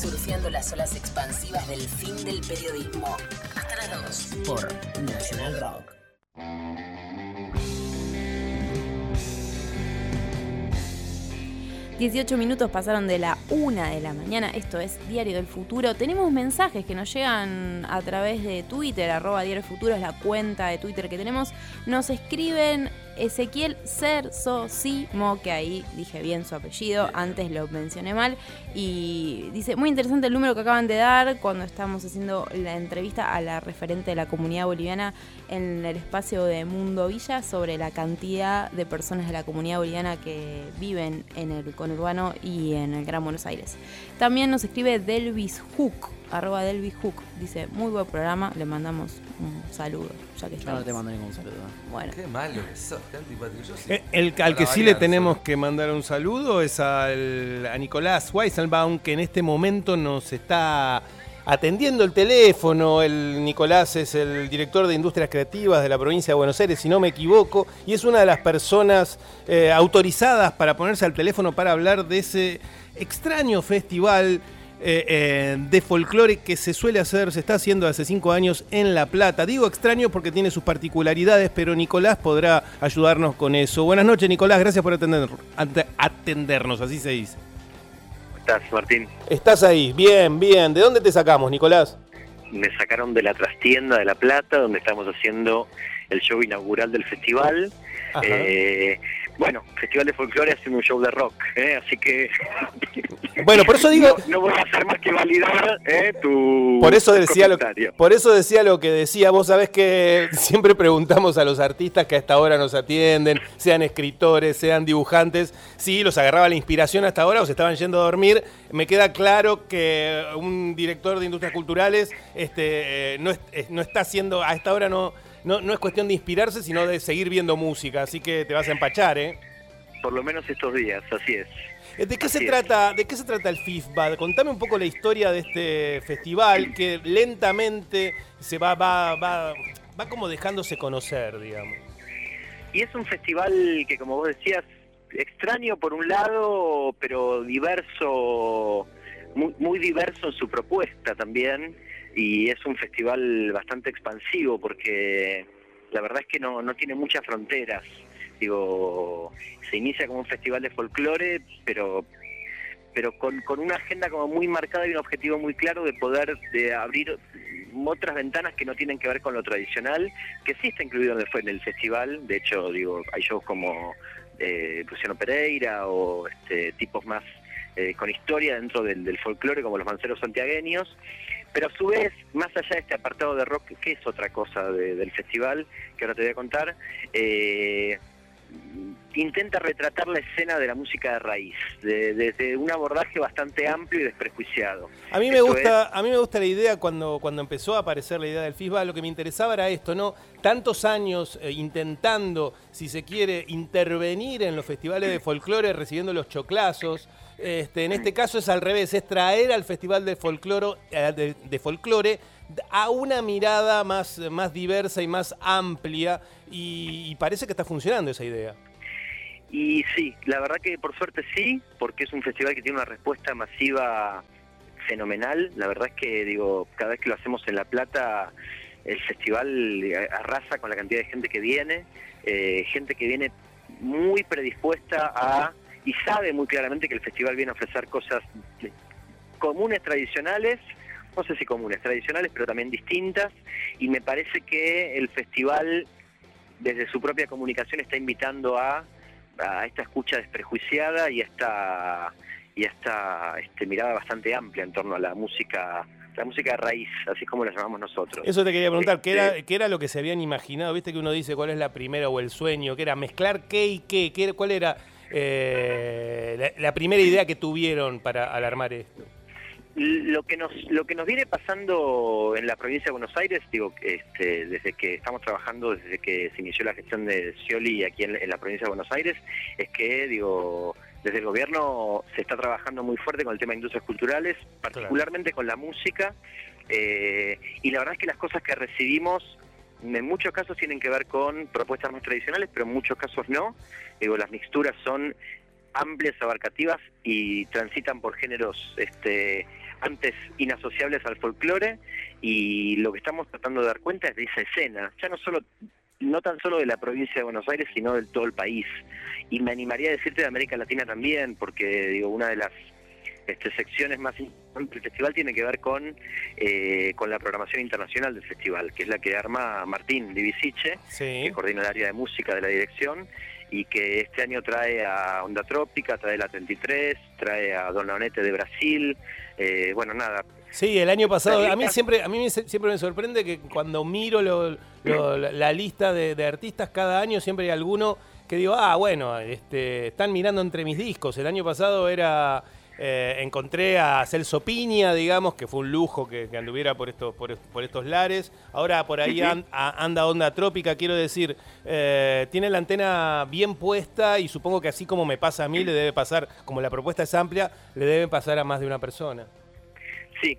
surfeando las olas expansivas del fin del periodismo. Hasta las 2 por National Rock. 18 minutos pasaron de la 1 de la mañana, esto es Diario del Futuro. Tenemos mensajes que nos llegan a través de Twitter, arroba Diario del Futuro es la cuenta de Twitter que tenemos. Nos escriben Ezequiel Cersosimo, que ahí dije bien su apellido, antes lo mencioné mal, y dice, muy interesante el número que acaban de dar cuando estamos haciendo la entrevista a la referente de la comunidad boliviana en el espacio de Mundo Villa sobre la cantidad de personas de la comunidad boliviana que viven en el conurbano y en el Gran Buenos Aires. También nos escribe Delvis Hook, arroba Delvis Hook. Dice, muy buen programa, le mandamos un saludo, ya que Yo no te mando ningún saludo. Bueno. Qué malo que sos, qué antipático. Yo sí. Eh, El, al que sí le tenemos que mandar un saludo es al, a Nicolás Weisselbaum, que en este momento nos está atendiendo el teléfono. El Nicolás es el director de Industrias Creativas de la provincia de Buenos Aires, si no me equivoco, y es una de las personas eh, autorizadas para ponerse al teléfono para hablar de ese extraño festival eh, eh, de folclore que se suele hacer, se está haciendo hace cinco años en La Plata. Digo extraño porque tiene sus particularidades, pero Nicolás podrá ayudarnos con eso. Buenas noches, Nicolás, gracias por atender- atendernos, así se dice. ¿Cómo estás, Martín? Estás ahí, bien, bien. ¿De dónde te sacamos, Nicolás? Me sacaron de la trastienda de La Plata, donde estamos haciendo el show inaugural del festival. Eh, bueno, Festival de Folclore haciendo un show de rock, ¿eh? así que Bueno, por eso digo, no, no voy a hacer más que validar ¿eh? tu por eso decía lo, comentario. por eso decía lo que decía. Vos sabés que siempre preguntamos a los artistas que a esta hora nos atienden, sean escritores, sean dibujantes, si los agarraba la inspiración hasta ahora o se estaban yendo a dormir. Me queda claro que un director de industrias culturales este, eh, no, eh, no está haciendo, a esta hora no, no, no es cuestión de inspirarse, sino de seguir viendo música. Así que te vas a empachar, ¿eh? Por lo menos estos días, así es. Eh, ¿De qué, se es. trata, ¿De qué se trata el FIFBA? Contame un poco la historia de este festival que lentamente se va, va, va, va como dejándose conocer, digamos. Y es un festival que, como vos decías, extraño por un lado, pero diverso, muy, muy diverso en su propuesta también. Y es un festival bastante expansivo porque la verdad es que no, no tiene muchas fronteras. Digo, se inicia como un festival de folclore, pero pero con, con una agenda como muy marcada y un objetivo muy claro de poder de abrir otras ventanas que no tienen que ver con lo tradicional, que sí está incluido en el, festival, de hecho, digo, hay shows como eh, Luciano Pereira o este, tipos más eh, con historia dentro del, del folclore como los manceros santiagueños, pero a su vez, más allá de este apartado de rock, que es otra cosa de- del festival, que ahora te voy a contar, eh, intenta retratar la escena de la música de raíz, de- desde un abordaje bastante amplio y desprejuiciado. A mí me Esto gusta, a mí me gusta la idea cuando, cuando empezó a aparecer la idea del FIFBA, lo que me interesaba era esto, ¿no? Tantos años eh, intentando, si se quiere, intervenir en los festivales de folclore, recibiendo los choclazos. Este, en este caso es al revés, es traer al festival de folclore, eh, de, de folclore a una mirada más, más diversa y más amplia, y, parece que está funcionando esa idea. Y sí, la verdad que por suerte sí, porque es un festival que tiene una respuesta masiva fenomenal. La verdad es que, digo, cada vez que lo hacemos en La Plata, el festival eh, arrasa con la cantidad de gente que viene, eh, gente que viene muy predispuesta a, y sabe muy claramente que el festival viene a ofrecer cosas comunes, tradicionales, no sé si comunes, tradicionales, pero también distintas, y me parece que el festival desde su propia comunicación está invitando a a esta escucha desprejuiciada y a esta y a esta este, mirada bastante amplia en torno a la música la música raíz así como la llamamos nosotros Eso te quería preguntar, ¿qué era, Este, qué era lo que se habían imaginado? Viste que uno dice cuál es la primera o el sueño, que era mezclar qué y qué, ¿Qué cuál era eh, la, la primera idea que tuvieron para al armar esto. Lo que nos lo que nos viene pasando en la provincia de Buenos Aires digo este, desde que estamos trabajando desde que se inició la gestión de Scioli aquí en, en la provincia de Buenos Aires es que digo desde el gobierno se está trabajando muy fuerte con el tema de industrias culturales particularmente con la música eh, y la verdad es que las cosas que recibimos en muchos casos tienen que ver con propuestas más tradicionales, pero en muchos casos no. Digo, las mixturas son amplias, abarcativas y transitan por géneros este, antes inasociables al folclore y lo que estamos tratando de dar cuenta es de esa escena, ya no solo no tan solo de la provincia de Buenos Aires, sino del todo el país. Y me animaría a decirte de América Latina también, porque digo, una de las este, secciones más importantes del festival tiene que ver con, eh, con la programación internacional del festival, que es la que arma Martín Divisiche, que coordina el área de música de la dirección, y que este año trae a Onda Trópica, trae la 33, trae a Don Leonete de Brasil, eh, bueno, nada. Sí, el año pasado, a mí siempre a mí siempre me sorprende que cuando miro la lista de, artistas cada año siempre hay alguno que digo, ah, bueno, este, están mirando entre mis discos. El año pasado era eh, encontré a Celso Piña, digamos, que fue un lujo que, anduviera por estos, por, estos lares. Ahora por ahí anda Onda Trópica, quiero decir, eh, tiene la antena bien puesta y supongo que así como me pasa a mí, le debe pasar, como la propuesta es amplia, le debe pasar a más de una persona. Sí,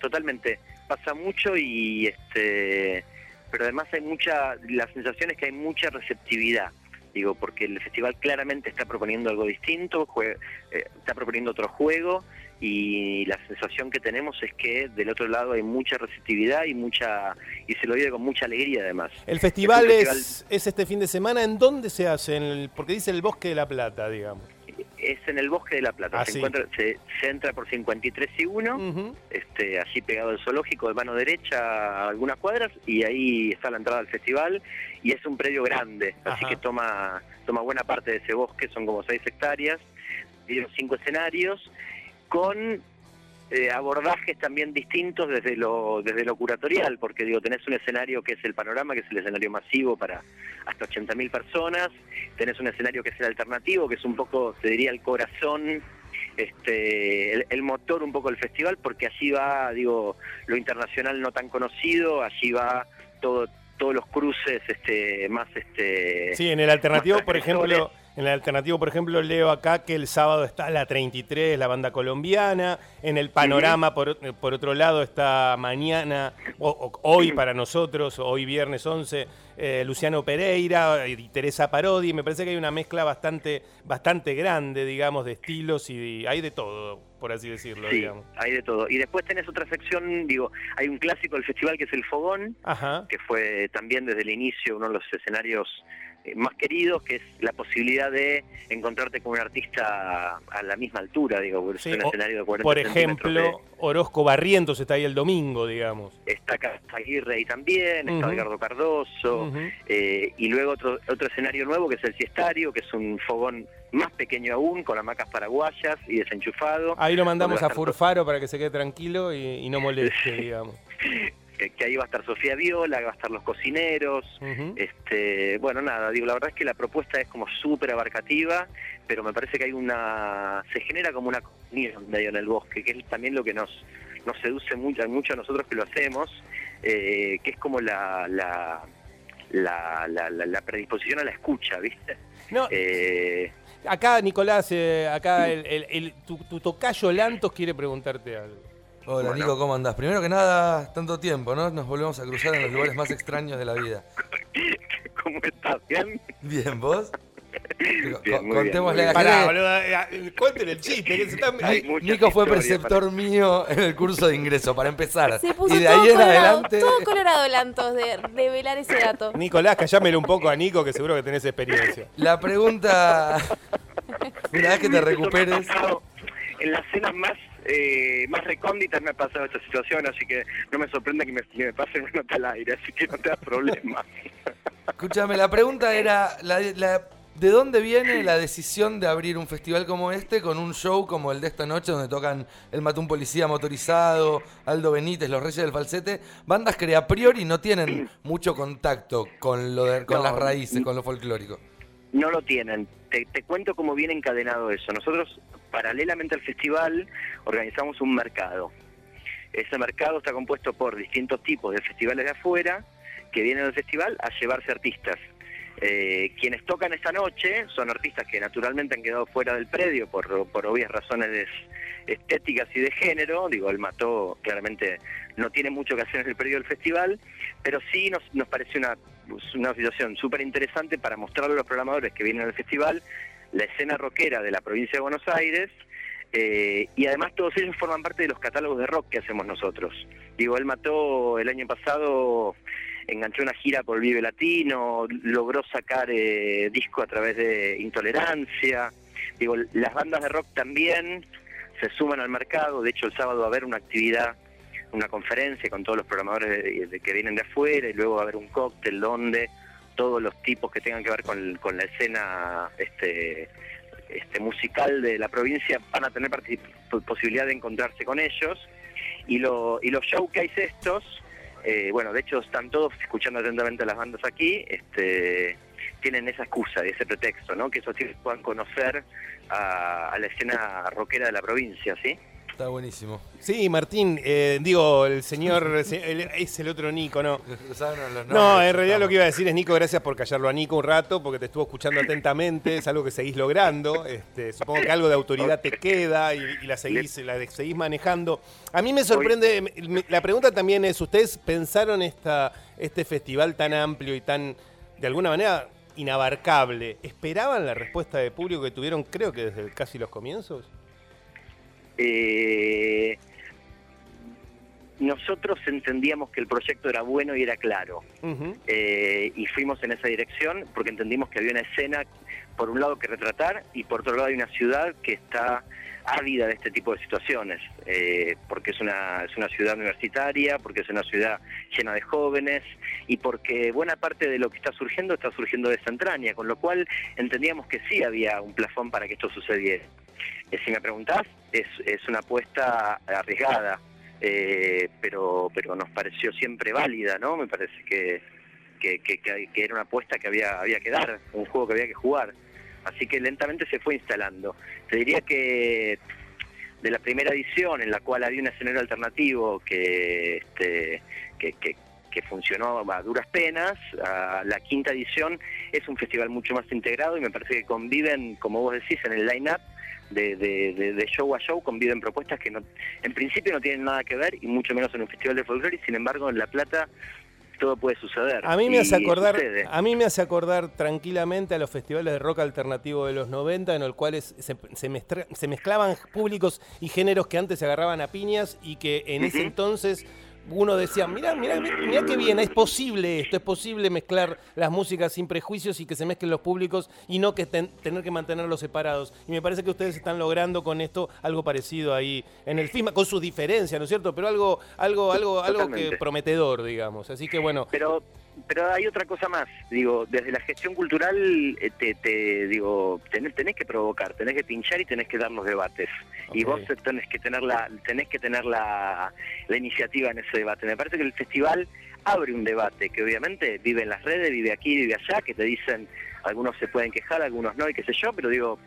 totalmente. Pasa mucho y este pero además hay mucha, la sensación es que hay mucha receptividad digo, porque el festival claramente está proponiendo algo distinto, eh, está proponiendo otro juego y la sensación que tenemos es que del otro lado hay mucha receptividad y mucha y se lo vive con mucha alegría además. El festival es, es, este fin de semana, ¿en dónde se hace? En porque dice el Bosque de la Plata, digamos es en el Bosque de la Plata. Ah, se, encuentra, se, entra por 53 y 1, este, allí pegado al zoológico de mano derecha a algunas cuadras y ahí está la entrada al festival y es un predio grande, así que toma, toma buena parte de ese bosque, son como 6 hectáreas, y cinco escenarios con eh, abordajes también distintos desde lo desde lo curatorial, porque digo, tenés un escenario que es el panorama, que es el escenario masivo para hasta 80.000 personas, tenés un escenario que es el alternativo, que es un poco, te diría, el corazón, este, el, motor un poco del festival, porque allí va, digo, lo internacional no tan conocido, allí va todo todos los cruces este más este sí en el alternativo por ejemplo en el alternativo, por ejemplo, leo acá que el sábado está la 33, la banda colombiana. En el panorama, por, por otro lado, está mañana, o, hoy para nosotros, hoy viernes 11, eh, Luciano Pereira y Teresa Parodi. Me parece que hay una mezcla bastante, bastante grande, digamos, de estilos y hay de todo, por así decirlo. Sí, hay de todo. Y después tenés otra sección, digo, hay un clásico del festival que es el Fogón, que fue también desde el inicio uno de los escenarios más queridos, que es la posibilidad de encontrarte con un artista a la misma altura, digo, es un escenario de 40 Por ejemplo, Orozco Barrientos está ahí el domingo, digamos. Está Aguirre ahí también, está Edgardo Cardoso, eh, y luego otro, otro escenario nuevo que es el Siestario, que es un fogón más pequeño aún, con hamacas paraguayas y desenchufado. Ahí lo mandamos a Furfaro para que se quede tranquilo y no moleste, digamos. que, ahí va a estar Sofía Viola, va a estar los cocineros, este, bueno, nada, digo, la verdad es que la propuesta es como súper abarcativa, pero me parece que hay una, se genera como una medio en el bosque, que es también lo que nos, nos seduce mucho, mucho a nosotros que lo hacemos, eh, que es como la, la, la, la, predisposición a la escucha, ¿viste? No. Eh, acá, Nicolás, eh, acá el, el, tu, tu tocayo Lantos quiere preguntarte algo. Hola Nico, ¿cómo andás? Primero que nada, tanto tiempo, ¿no? Nos volvemos a cruzar en los lugares más extraños de la vida. ¿Cómo estás? ¿Bien? Bien, ¿vos? Contémosle a Pará, boludo, eh, cuéntenle el chiste. Que se está... Nico fue preceptor mío en el curso de ingreso, para empezar. Se puso y de ahí en adelante. Todo colorado Lantos de revelar ese dato. Nicolás, callámelo un poco a Nico, que seguro que tenés experiencia. La pregunta. Una vez que te recuperes. En las cenas más eh, más recónditas me ha pasado esta situación, así que no me sorprende que me, me pasen una nota al aire, así que no te da problema. Escúchame, la pregunta era, ¿de dónde viene la decisión de abrir un festival como este con un show como el de esta noche donde tocan El Matón Policía Motorizado, Aldo Benítez, Los Reyes del Falsete? Bandas que a priori no tienen mucho contacto con, lo con las raíces, con lo folclórico. No lo tienen. Te, te, cuento cómo viene encadenado eso. Nosotros paralelamente al festival organizamos un mercado. Ese mercado está compuesto por distintos tipos de festivales de afuera que vienen al festival a llevarse artistas. Eh, quienes tocan esta noche son artistas que naturalmente han quedado fuera del predio por, por obvias razones estéticas y de género. Digo, el Mató claramente no tiene mucho que hacer en el predio del festival, pero sí nos, nos parece una, una situación súper interesante para mostrarle a los programadores que vienen al festival la escena rockera de la provincia de Buenos Aires Eh, y además todos ellos forman parte de los catálogos de rock que hacemos nosotros. Digo, él mató el año pasado, enganchó una gira por Vive Latino, logró sacar eh, disco a través de Intolerancia. Digo, las bandas de rock también se suman al mercado. De hecho, el sábado va a haber una actividad, una conferencia con todos los programadores de- que vienen de afuera y luego va a haber un cóctel donde todos los tipos que tengan que ver con, con la escena este, este musical de la provincia van a tener posibilidad de encontrarse con ellos. Y, lo, y los showcase estos eh, bueno de hecho están todos escuchando atentamente a las bandas aquí este tienen esa excusa y ese pretexto no que esos tipos puedan conocer a, a la escena rockera de la provincia sí Está buenísimo. Sí, Martín, eh, digo, el señor el- es el otro Nico, ¿no? No, en realidad lo que iba a decir es, Nico, gracias por callarlo a Nico un rato, porque te estuvo escuchando atentamente, es algo que seguís logrando, este, supongo que algo de autoridad te queda y, y la, seguís, la seguís manejando. A mí me sorprende, me- me- la pregunta también es, ¿ustedes pensaron esta, este festival tan amplio y tan, de alguna manera, inabarcable? ¿Esperaban la respuesta de público que tuvieron, creo que desde casi los comienzos? Eh, nosotros entendíamos que el proyecto era bueno y era claro. Eh, y fuimos en esa dirección porque entendimos que había una escena, por un lado, que retratar y por otro lado hay una ciudad que está ávida de este tipo de situaciones, eh, porque es una, es una ciudad universitaria, porque es una ciudad llena de jóvenes y porque buena parte de lo que está surgiendo está surgiendo de esa entraña, con lo cual entendíamos que sí había un plafón para que esto sucediera. Eh, si me preguntás, es, es una apuesta arriesgada, eh, pero, pero nos pareció siempre válida, ¿no? Me parece que, que, que- que- era una apuesta que había, había que dar, un juego que había que jugar. Así que lentamente se fue instalando. Te diría que de la primera edición, en la cual había un escenario alternativo que, este, que, que- que funcionó a duras penas, a la quinta edición es un festival mucho más integrado y me parece que conviven, como vos decís, en el line-up de, de- de- de show a show, conviven propuestas que no, en principio no tienen nada que ver y mucho menos en un festival de folclore y sin embargo en La Plata todo puede suceder. A mí me hace acordar, sucede. a mí me hace acordar tranquilamente a los festivales de rock alternativo de los 90, en los cuales se, se mezcla- se mezclaban públicos y géneros que antes se agarraban a piñas y que en ese entonces uno decía, mira, mira, mira qué bien, es posible esto, es posible mezclar las músicas sin prejuicios y que se mezclen los públicos y no que ten- tener que mantenerlos separados. Y me parece que ustedes están logrando con esto algo parecido ahí en el FISMA, con sus diferencias, ¿no es cierto? Pero algo, algo, algo, algo que prometedor, digamos. Así que bueno. Pero pero hay otra cosa más, digo, desde la gestión cultural eh, te, te digo, tenés, tenés que provocar, tenés que pinchar y tenés que dar los debates. Y vos tenés que tener la tenés que tener la, la iniciativa en ese debate. Me parece que el festival abre un debate que obviamente vive en las redes, vive aquí, vive allá, que te dicen algunos se pueden quejar, algunos no y qué sé yo, pero digo,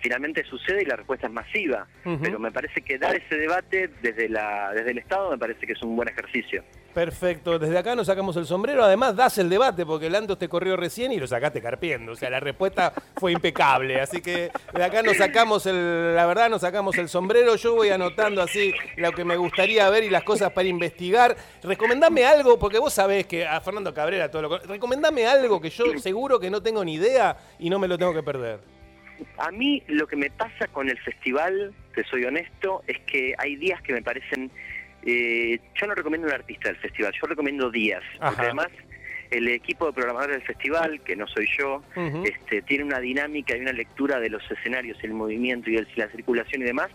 finalmente sucede y la respuesta es masiva. Pero me parece que dar ese debate desde la desde el Estado me parece que es un buen ejercicio. Perfecto, desde acá nos sacamos el sombrero, además das el debate porque el Antos te corrió recién y lo sacaste carpiendo, o sea, la respuesta fue impecable, así que de acá nos sacamos el, la verdad nos sacamos el sombrero, yo voy anotando así lo que me gustaría ver y las cosas para investigar, recomendame algo, porque vos sabés que a Fernando Cabrera todo lo recomendame algo que yo seguro que no tengo ni idea y no me lo tengo que perder. A mí lo que me pasa con el festival, te soy honesto, es que hay días que me parecen... eh, yo no recomiendo un artista del festival, yo recomiendo días. Ajá. Porque además el equipo de programadores del festival, que no soy yo, este, tiene una dinámica y una lectura de los escenarios, el movimiento y el- la circulación y demás.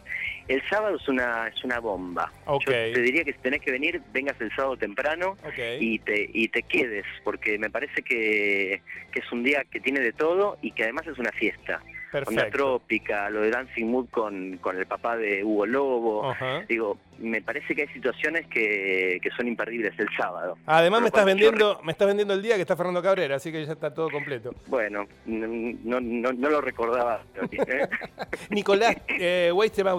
El sábado es una es una bomba. Yo te diría que si tenés que venir, vengas el sábado temprano y te, y te quedes, porque me parece que, que es un día que tiene de todo y que además es una fiesta. Onda Perfecto. trópica, lo de Dancing Mood con, con el papá de Hugo Lobo. Digo, me parece que hay situaciones que, que son imperdibles el sábado. Además me estás yo vendiendo, me estás vendiendo el día que está Fernando Cabrera, así que ya está todo completo. Bueno, no, no, no lo recordaba. ¿eh? Nicolás eh,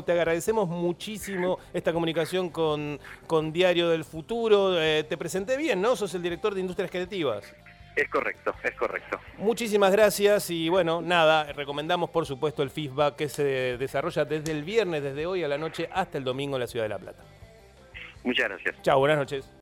te agradecemos muchísimo esta comunicación con, con Diario del Futuro. Eh, te presenté bien, ¿no? Sos el director de Industrias Creativas. Es correcto, es correcto. Muchísimas gracias y bueno, nada, recomendamos por supuesto el feedback que se desarrolla desde el viernes, desde hoy a la noche hasta el domingo en la Ciudad de La Plata. Muchas gracias. Chao, buenas noches.